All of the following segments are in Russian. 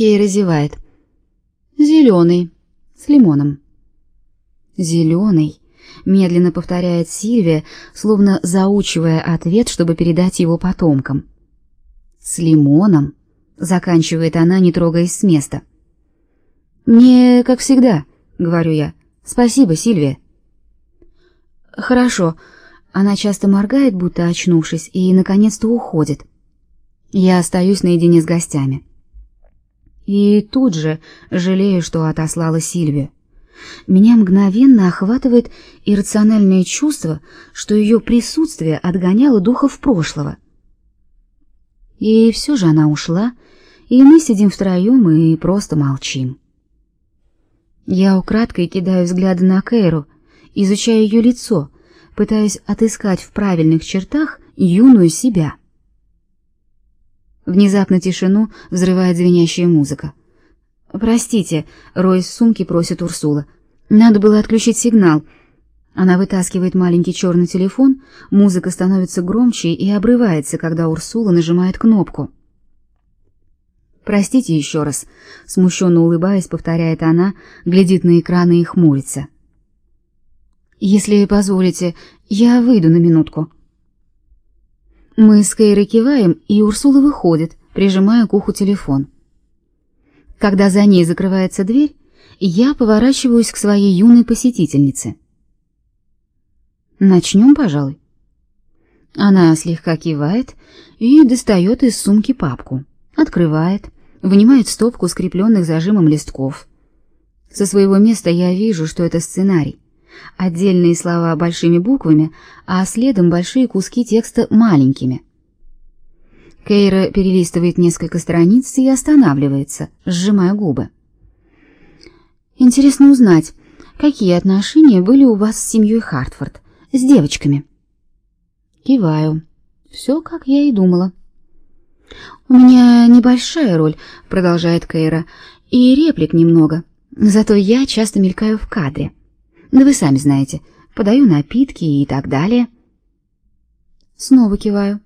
Кей разевает. Зеленый, с лимоном. Зеленый, медленно повторяет Сильвия, словно заучивая ответ, чтобы передать его потомкам. С лимоном, заканчивает она, не трогаясь с места. Мне, как всегда, говорю я. Спасибо, Сильвия. Хорошо. Она часто моргает, будто очнувшись, и наконец-то уходит. Я остаюсь наедине с гостями. И тут же жалею, что отослала Сильвию. Меня мгновенно охватывает иррациональное чувство, что ее присутствие отгоняло духов прошлого. И все же она ушла, и мы сидим втроем и просто молчим. Я украдкой кидаю взгляды на Кейру, изучая ее лицо, пытаясь отыскать в правильных чертах юную себя. Внезапно тишину взрывает звенящая музыка. Простите, Рой из сумки просит Урсула. Надо было отключить сигнал. Она вытаскивает маленький черный телефон, музыка становится громче и обрывается, когда Урсула нажимает кнопку. Простите еще раз, смущенно улыбаясь, повторяет она, глядит на экраны и хмурится. Если позволите, я выйду на минутку. Мы с Кейрой киваем, и Урсула выходит, прижимая к уху телефон. Когда за ней закрывается дверь, я поворачиваюсь к своей юной посетительнице. Начнем, пожалуй. Она слегка кивает и достает из сумки папку, открывает, вынимает стопку скрепленных зажимом листков. Со своего места я вижу, что это сценарий. Отдельные слова большими буквами, а следом большие куски текста маленькими. Кейра перелистывает несколько страниц и останавливается, сжимая губы. Интересно узнать, какие отношения были у вас с семьей Хартфорд, с девочками. Киваю. Все, как я и думала. У меня небольшая роль, продолжает Кейра, и реплик немного. Зато я часто мелькаю в кадре. Да вы сами знаете, подаю напитки и так далее. Снова киваю.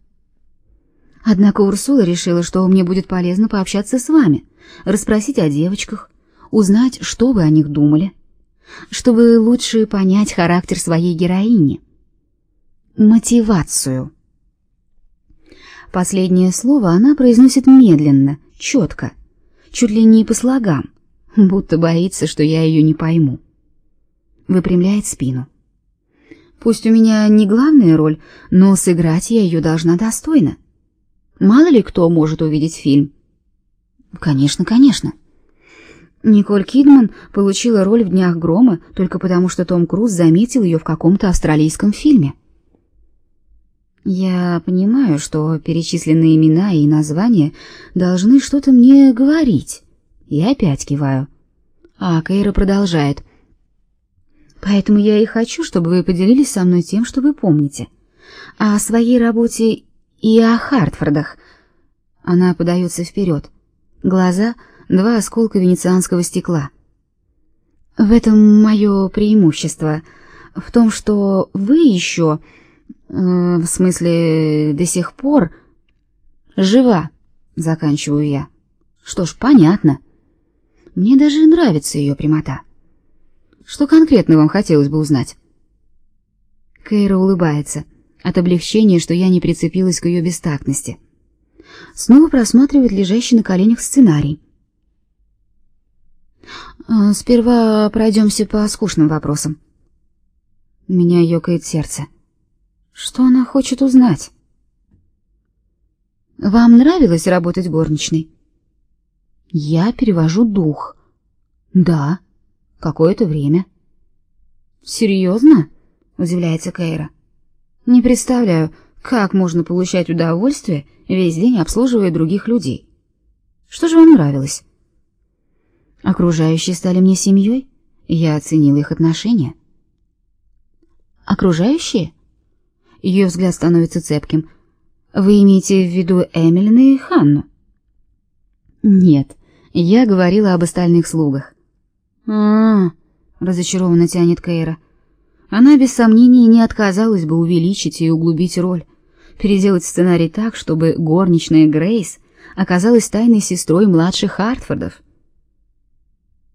Однако Урсула решила, что мне будет полезно пообщаться с вами, расспросить о девочках, узнать, что вы о них думали, чтобы лучше понять характер своей героини. Мотивацию. Последнее слово она произносит медленно, четко, чуть ли не по слогам, будто боится, что я ее не пойму. Выпрямляет спину. Пусть у меня не главная роль, но сыграть я ее должна достойно. Мало ли кто может увидеть фильм. Конечно, конечно. Николь Кидман получила роль в Днях грома только потому, что Том Круз заметил ее в каком-то австралийском фильме. Я понимаю, что перечисленные имена и названия должны что-то мне говорить. И опять киваю. А Кейра продолжает. Поэтому я и хочу, чтобы вы поделились со мной тем, что вы помните. О своей работе и о Хартфордах. Она подается вперед. Глаза — два осколка венецианского стекла. В этом мое преимущество. В том, что вы еще, э, в смысле, до сих пор жива, заканчиваю я. Что ж, понятно. Мне даже нравится ее прямота. Что конкретно вам хотелось бы узнать? Кейра улыбается от облегчения, что я не прицепилась к ее бестактности. Снова просматривает лежащий на коленях сценарий. А, сперва пройдемся по скучным вопросам. Меня ёкает сердце. Что она хочет узнать? Вам нравилось работать горничной? Я перевожу дух. Да, какое-то время. Серьезно? удивляется Кейра. Не представляю, как можно получать удовольствие, весь день обслуживая других людей. Что же вам нравилось? Окружающие стали мне семьей, я оценила их отношения. Окружающие? Ее взгляд становится цепким. Вы имеете в виду Эмилин и Ханну? Нет, я говорила об остальных слугах. А, -а, -а разочарованно тянет Кейра. Она без сомнений не отказалась бы увеличить и углубить роль, переделать сценарий так, чтобы горничная Грейс оказалась тайной сестрой младших Хартфордов.